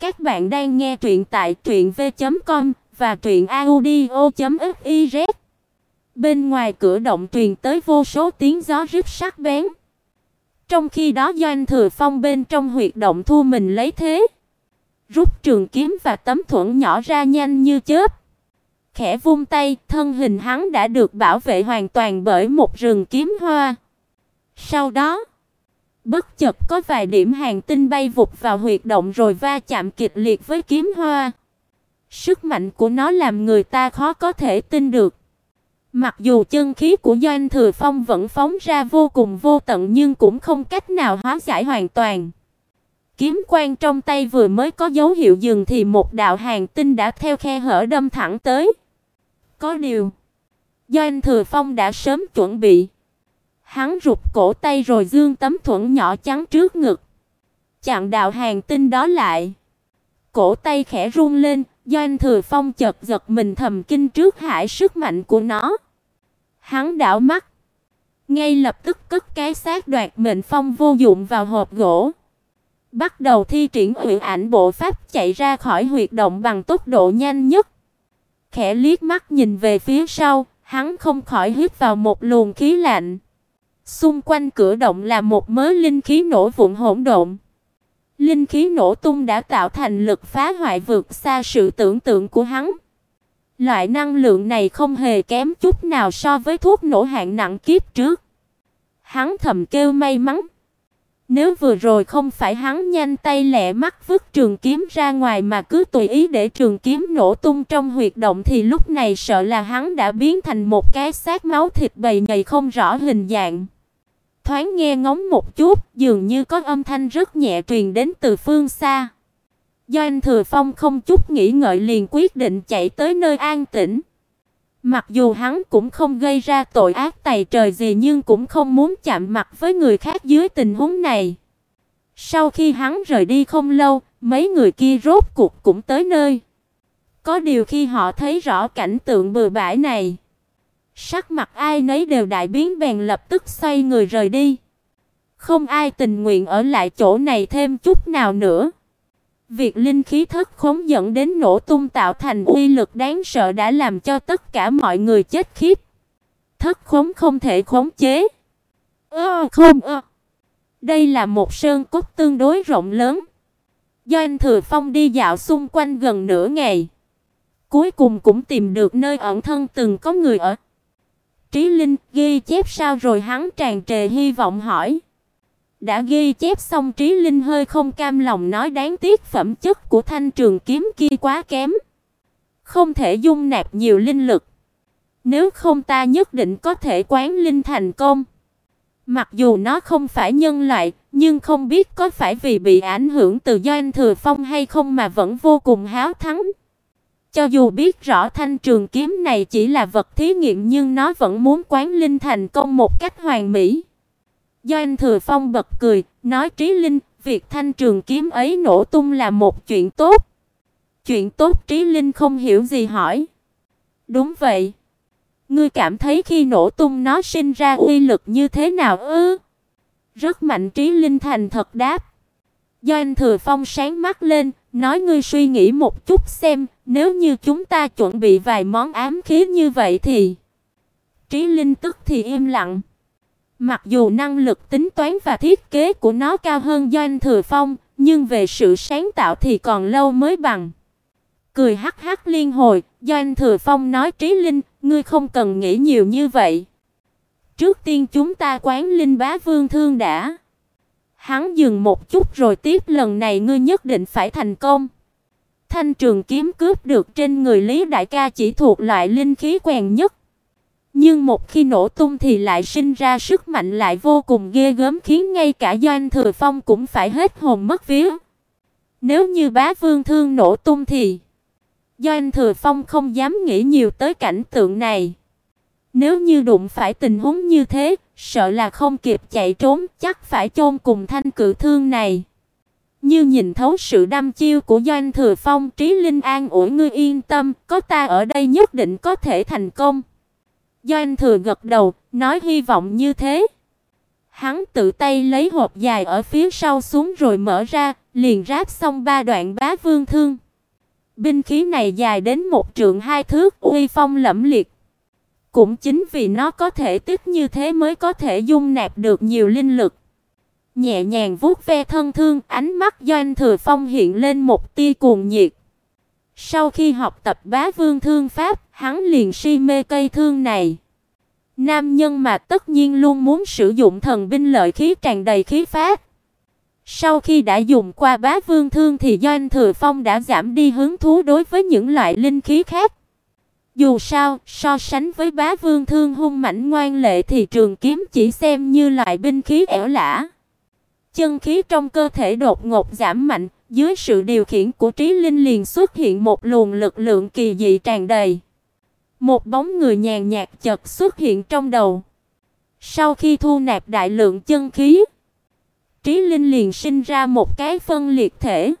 Các bạn đang nghe truyện tại truyệnv.com và truyệnaudio.fiz. Bên ngoài cửa động truyền tới vô số tiếng gió rít sắc bén. Trong khi đó Doanh Thừa Phong bên trong huyệt động thu mình lấy thế, rút trường kiếm và tấm thuẫn nhỏ ra nhanh như chớp. Khẽ vung tay, thân hình hắn đã được bảo vệ hoàn toàn bởi một rừng kiếm hoa. Sau đó, bất chợt có vài điểm hàng tinh bay vụt vào huyệt động rồi va chạm kịch liệt với kiếm hoa. Sức mạnh của nó làm người ta khó có thể tin được. Mặc dù chân khí của Doanh Thừa Phong vẫn phóng ra vô cùng vô tận nhưng cũng không cách nào hóa giải hoàn toàn. Kiếm quang trong tay vừa mới có dấu hiệu dừng thì một đạo hàng tinh đã theo khe hở đâm thẳng tới. Có điều, Doanh Thừa Phong đã sớm chuẩn bị. Hắn rụt cổ tay rồi dương tấm thuẫn nhỏ trắng trước ngực, chặn đạo hàng tinh đó lại. Cổ tay khẽ run lên, Doanh Thừa Phong chợt giật mình thầm kinh trước hải sức mạnh của nó. Hắn đảo mắt, ngay lập tức cất cái xác đoạt mệnh phong vô dụng vào hộp gỗ. Bắt đầu thi triển huyền ảnh bộ pháp chạy ra khỏi huyệt động bằng tốc độ nhanh nhất. Khẽ liếc mắt nhìn về phía sau, hắn không khỏi hít vào một luồng khí lạnh. Xung quanh cửa động là một mớ linh khí nổ vụn hỗn độn. Linh khí nổ tung đã tạo thành lực phá hoại vượt xa sự tưởng tượng của hắn. Loại năng lượng này không hề kém chút nào so với thuốc nổ hạng nặng kiếp trước. Hắn thầm kêu may mắn. Nếu vừa rồi không phải hắn nhanh tay lẹ mắt vứt trường kiếm ra ngoài mà cứ tùy ý để trường kiếm nổ tung trong huyệt động thì lúc này sợ là hắn đã biến thành một cái xác máu thịt bầy nhầy không rõ hình dạng. Thoáng nghe ngóng một chút, dường như có âm thanh rất nhẹ truyền đến từ phương xa. Do anh Thừa Phong không chút nghĩ ngợi liền quyết định chạy tới nơi an tĩnh. Mặc dù hắn cũng không gây ra tội ác tày trời gì nhưng cũng không muốn chạm mặt với người khác dưới tình huống này. Sau khi hắn rời đi không lâu, mấy người kia rốt cuộc cũng tới nơi. Có điều khi họ thấy rõ cảnh tượng bừa bãi này, sắc mặt ai nấy đều đại biến bèn lập tức xoay người rời đi. Không ai tình nguyện ở lại chỗ này thêm chút nào nữa. Việc linh khí thất khống dẫn đến nổ tung tạo thành uy lực đáng sợ đã làm cho tất cả mọi người chết khiếp. Thất khống không thể khống chế. Ơ không ơ. Đây là một sơn cốt tương đối rộng lớn. Do anh Thừa Phong đi dạo xung quanh gần nửa ngày, cuối cùng cũng tìm được nơi ẩn thân từng có người ở. Trí Linh ghi chép sao rồi hắn tràn trề hy vọng hỏi. Đã ghi chép xong Trí Linh hơi không cam lòng nói đáng tiếc phẩm chất của thanh trường kiếm kia quá kém, không thể dung nạp nhiều linh lực. Nếu không ta nhất định có thể quán linh thành công. Mặc dù nó không phải nhân loại, nhưng không biết có phải vì bị ảnh hưởng từ Doanh Thừa Phong hay không mà vẫn vô cùng háo thắng. Cho dù biết rõ thanh trường kiếm này chỉ là vật thí nghiệm nhưng nó vẫn muốn quán linh thành công một cách hoàn mỹ. Doanh Thừa Phong bật cười, nói Trí Linh, việc thanh trường kiếm ấy nổ tung là một chuyện tốt. Chuyện tốt Trí Linh không hiểu gì hỏi. Đúng vậy. Ngươi cảm thấy khi nổ tung nó sinh ra uy lực như thế nào ư? Rất mạnh Trí Linh thành thật đáp. Doanh Thừa Phong sáng mắt lên, nói ngươi suy nghĩ một chút xem, nếu như chúng ta chuẩn bị vài món ám khí như vậy thì Trí Linh tức thì im lặng. Mặc dù năng lực tính toán và thiết kế của nó cao hơn Doanh Thừa Phong, nhưng về sự sáng tạo thì còn lâu mới bằng. Cười hắc hắc liên hồi, Doanh Thừa Phong nói Trí Linh, ngươi không cần nghĩ nhiều như vậy. Trước tiên chúng ta quán linh bá vương thương đã. Hắn dừng một chút rồi tiếp lần này ngươi nhất định phải thành công. Thanh trường kiếm cướp được trên người Lý Đại ca chỉ thuộc loại linh khí quen nhất. Nhưng một khi nổ tung thì lại sinh ra sức mạnh lại vô cùng ghê gớm khiến ngay cả Doanh Thừa Phong cũng phải hết hồn mất vía. Nếu như bá vương thương nổ tung thì Doanh Thừa Phong không dám nghĩ nhiều tới cảnh tượng này. Nếu như đụng phải tình huống như thế, sợ là không kịp chạy trốn, chắc phải chôn cùng thanh cự thương này. Như nhìn thấu sự đăm chiêu của Doanh Thừa Phong, Trí Linh an ủi ngươi yên tâm, có ta ở đây nhất định có thể thành công. Doanh Thừa gật đầu, nói hy vọng như thế. Hắn tự tay lấy hộp dài ở phía sau xuống rồi mở ra, liền ráp xong ba đoạn bá vương thương. Binh khí này dài đến một trượng hai thước, uy phong lẫm liệt. Cũng chính vì nó có thể tích như thế mới có thể dung nạp được nhiều linh lực. Nhẹ nhàng vuốt ve thân thương, ánh mắt Doanh Thừa Phong hiện lên một tia cuồng nhiệt. Sau khi học tập bá vương thương pháp, hắn liền si mê cây thương này. Nam nhân mà tất nhiên luôn muốn sử dụng thần binh lợi khí tràn đầy khí phát. Sau khi đã dùng qua bá vương thương thì Doanh Thừa Phong đã giảm đi hứng thú đối với những loại linh khí khác. Dù sao, so sánh với bá vương thương hung mãnh ngoan lệ thì trường kiếm chỉ xem như loại binh khí ẻo lả. Chân khí trong cơ thể đột ngột giảm mạnh, dưới sự điều khiển của trí linh liền xuất hiện một luồng lực lượng kỳ dị tràn đầy. Một bóng người nhàn nhạt chợt xuất hiện trong đầu. Sau khi thu nạp đại lượng chân khí, trí linh liền sinh ra một cái phân liệt thể.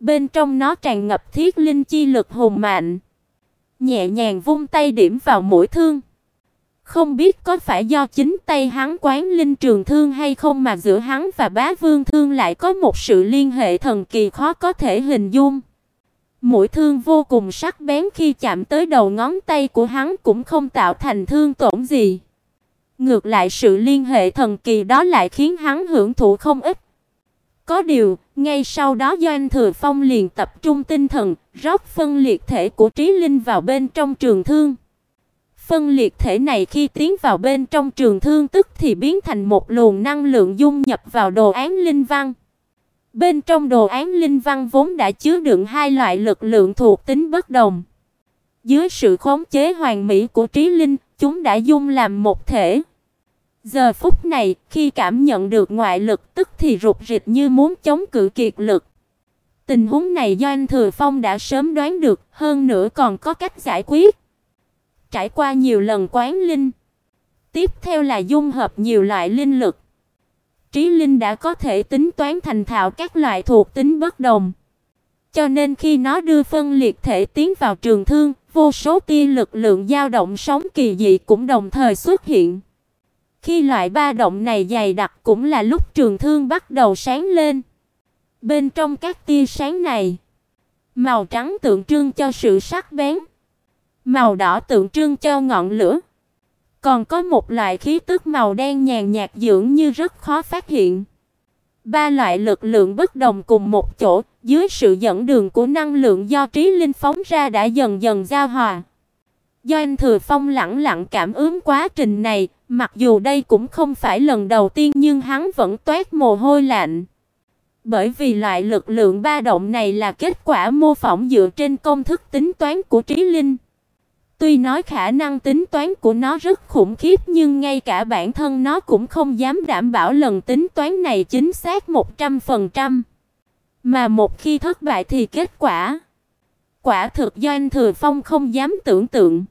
Bên trong nó tràn ngập thiết linh chi lực hùng mạnh. Nhẹ nhàng vung tay điểm vào mũi thương. Không biết có phải do chính tay hắn quán linh trường thương hay không mà giữa hắn và bá vương thương lại có một sự liên hệ thần kỳ khó có thể hình dung. Mũi thương vô cùng sắc bén khi chạm tới đầu ngón tay của hắn cũng không tạo thành thương tổn gì. Ngược lại sự liên hệ thần kỳ đó lại khiến hắn hưởng thụ không ít. Có điều, ngay sau đó Doanh Thừa Phong liền tập trung tinh thần, rót phân liệt thể của trí linh vào bên trong trường thương. Phân liệt thể này khi tiến vào bên trong trường thương tức thì biến thành một luồng năng lượng dung nhập vào đồ án linh văn. Bên trong đồ án linh văn vốn đã chứa đựng hai loại lực lượng thuộc tính bất đồng. Dưới sự khống chế hoàn mỹ của trí linh, chúng đã dung làm một thể. Giờ phút này, khi cảm nhận được ngoại lực tức thì rụt rịch như muốn chống cự kiệt lực. Tình huống này do anh Thừa Phong đã sớm đoán được, hơn nữa còn có cách giải quyết. Trải qua nhiều lần quán linh, tiếp theo là dung hợp nhiều loại linh lực. Trí linh đã có thể tính toán thành thạo các loại thuộc tính bất đồng. Cho nên khi nó đưa phân liệt thể tiến vào trường thương, vô số tia lực lượng dao động sóng kỳ dị cũng đồng thời xuất hiện. Khi loại ba động này dày đặc cũng là lúc trường thương bắt đầu sáng lên. Bên trong các tia sáng này, màu trắng tượng trưng cho sự sắc bén, màu đỏ tượng trưng cho ngọn lửa. Còn có một loại khí tức màu đen nhàn nhạt dường như rất khó phát hiện. Ba loại lực lượng bất đồng cùng một chỗ, dưới sự dẫn đường của năng lượng do trí linh phóng ra đã dần dần giao hòa. Do anh Thừa Phong lặng lặng cảm ứng quá trình này, mặc dù đây cũng không phải lần đầu tiên nhưng hắn vẫn toát mồ hôi lạnh. Bởi vì loại lực lượng ba động này là kết quả mô phỏng dựa trên công thức tính toán của trí linh. Tuy nói khả năng tính toán của nó rất khủng khiếp nhưng ngay cả bản thân nó cũng không dám đảm bảo lần tính toán này chính xác 100%. Mà một khi thất bại thì kết quả quả thực do anh Thừa Phong không dám tưởng tượng.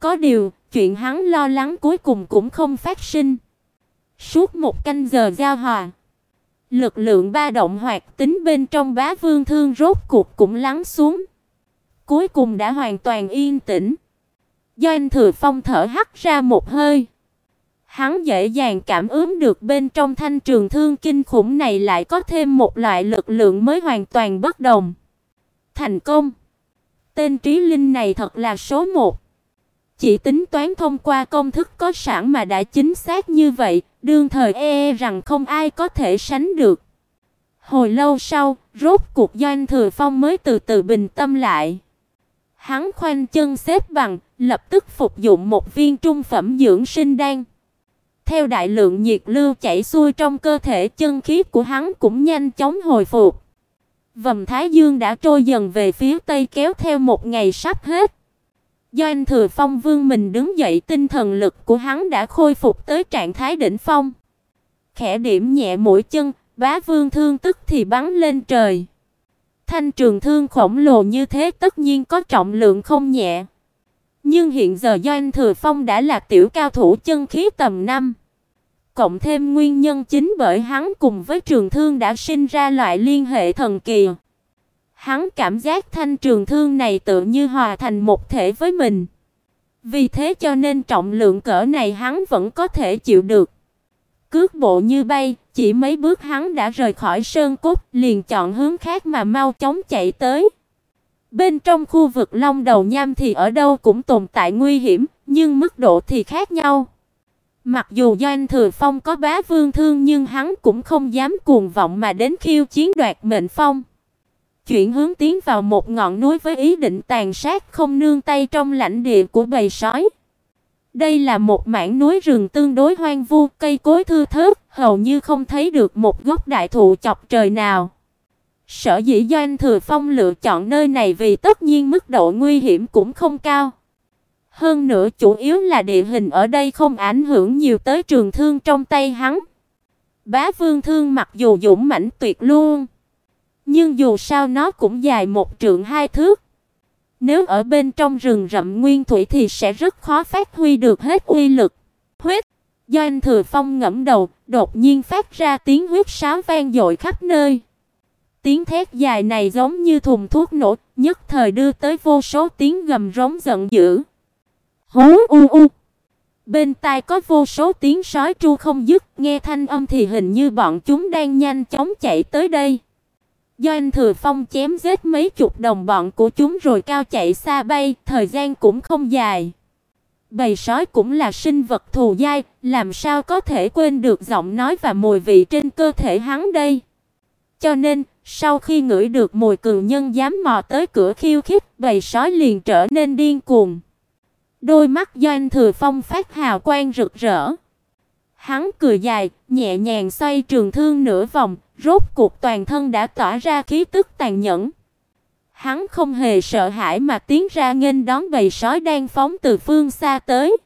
Có điều, chuyện hắn lo lắng cuối cùng cũng không phát sinh. Suốt một canh giờ giao hòa, lực lượng ba động hoạt tính bên trong bá vương thương rốt cuộc cũng lắng xuống. Cuối cùng đã hoàn toàn yên tĩnh. Do anh Thừa Phong thở hắt ra một hơi. Hắn dễ dàng cảm ứng được bên trong thanh trường thương kinh khủng này lại có thêm một loại lực lượng mới hoàn toàn bất đồng. Thành công. Tên trí linh này thật là số một. Chỉ tính toán thông qua công thức có sẵn mà đã chính xác như vậy, đương thời e, e rằng không ai có thể sánh được. Hồi lâu sau, rốt cuộc Doanh Thừa Phong mới từ từ bình tâm lại. Hắn khoanh chân xếp bằng, lập tức phục dụng một viên trung phẩm dưỡng sinh đan. Theo đại lượng nhiệt lưu chảy xuôi trong cơ thể, chân khí của hắn cũng nhanh chóng hồi phục. Vầm Thái Dương đã trôi dần về phía tây kéo theo một ngày sắp hết. Do anh Thừa Phong Vương mình đứng dậy, tinh thần lực của hắn đã khôi phục tới trạng thái đỉnh phong. Khẽ điểm nhẹ mũi chân, Bá Vương thương tức thì bắn lên trời. Thanh trường thương khổng lồ như thế tất nhiên có trọng lượng không nhẹ. Nhưng hiện giờ do anh Thừa Phong đã là tiểu cao thủ chân khí tầm năm. Cộng thêm nguyên nhân chính bởi hắn cùng với trường thương đã sinh ra loại liên hệ thần kỳ. Hắn cảm giác thanh trường thương này tự như hòa thành một thể với mình. Vì thế cho nên trọng lượng cỡ này hắn vẫn có thể chịu được. Cước bộ như bay, chỉ mấy bước hắn đã rời khỏi sơn cốt, liền chọn hướng khác mà mau chóng chạy tới. Bên trong khu vực Long Đầu Nham thì ở đâu cũng tồn tại nguy hiểm, nhưng mức độ thì khác nhau. Mặc dù Doanh Thừa Phong có bá vương thương nhưng hắn cũng không dám cuồng vọng mà đến khiêu chiến đoạt mệnh phong. Chuyển hướng tiến vào một ngọn núi với ý định tàn sát không nương tay trong lãnh địa của bầy sói. Đây là một mảng núi rừng tương đối hoang vu, cây cối thưa thớt, hầu như không thấy được một gốc đại thụ chọc trời nào. Sở dĩ Doanh Thừa Phong lựa chọn nơi này vì tất nhiên mức độ nguy hiểm cũng không cao. Hơn nữa chủ yếu là địa hình ở đây không ảnh hưởng nhiều tới trường thương trong tay hắn. Bá Vương thương mặc dù dũng mãnh tuyệt luôn, nhưng dù sao nó cũng dài một trượng hai thước. Nếu ở bên trong rừng rậm nguyên thủy thì sẽ rất khó phát huy được hết uy lực. Huyết, do anh Thừa Phong ngẫm đầu, đột nhiên phát ra tiếng huyết sáo vang dội khắp nơi. Tiếng thét dài này giống như thùng thuốc nổ, nhất thời đưa tới vô số tiếng gầm rống giận dữ. Hú u u. Bên tai có vô số tiếng sói tru không dứt, nghe thanh âm thì hình như bọn chúng đang nhanh chóng chạy tới đây. Do anh Thừa Phong chém giết mấy chục đồng bọn của chúng rồi cao chạy xa bay, thời gian cũng không dài. Bầy sói cũng là sinh vật thù dai, làm sao có thể quên được giọng nói và mùi vị trên cơ thể hắn đây. Cho nên, sau khi ngửi được mùi cường nhân dám mò tới cửa khiêu khích, bầy sói liền trở nên điên cuồng. Đôi mắt Doanh Thừa Phong phát hào quang rực rỡ. Hắn cười dài, nhẹ nhàng xoay trường thương nửa vòng, rốt cuộc toàn thân đã tỏa ra khí tức tàn nhẫn. Hắn không hề sợ hãi mà tiến ra nghênh đón bầy sói đang phóng từ phương xa tới.